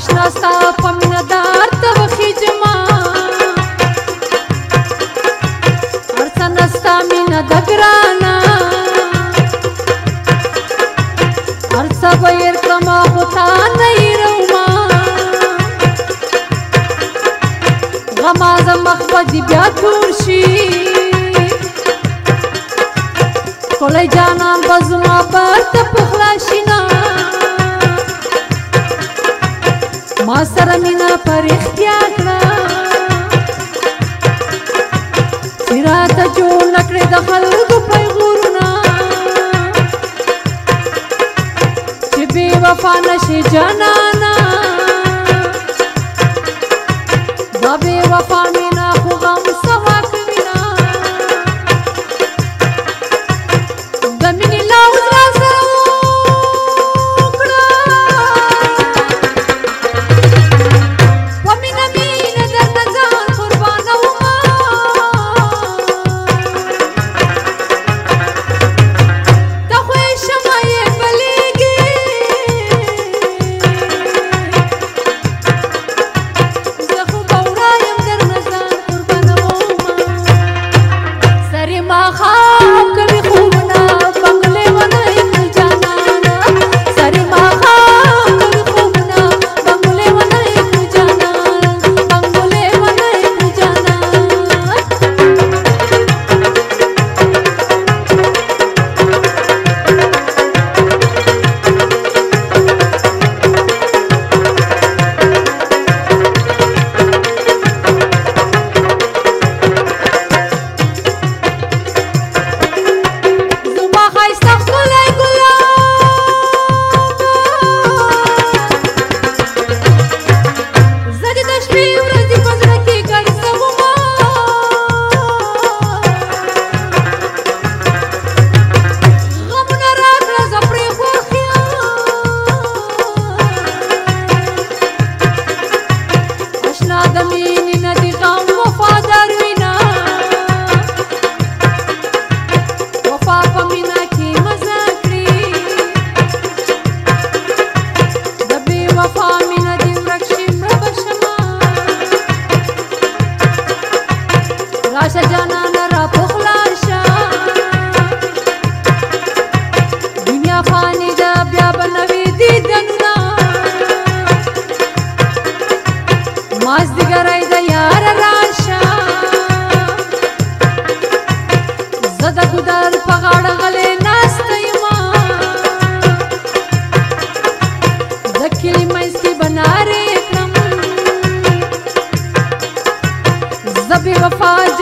آشنا ستا پمندار ته وخېجما ارڅ نستا مینه د ګرانا ارڅ بیر کما خو تا نه روما غما زم مخ په بیا تور شي کولای جانا بزما پر ته پخلا شینا ما سره مینا پر اختیا کړه چې راته جوړ نکړې د خلکو پیغورونه چې بې وفا نشي جانانا دا بې وفا مینا راشه جانان را پخلا شه دنیا فانی ده بیا به نوي دیدنونه مازدیګری ده یار راشه زه د ګودر په غاړه غلې ناسته یمه د کلي منځ کې به نارې کړم زه بې وفا